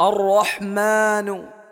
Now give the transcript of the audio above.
الرحمن.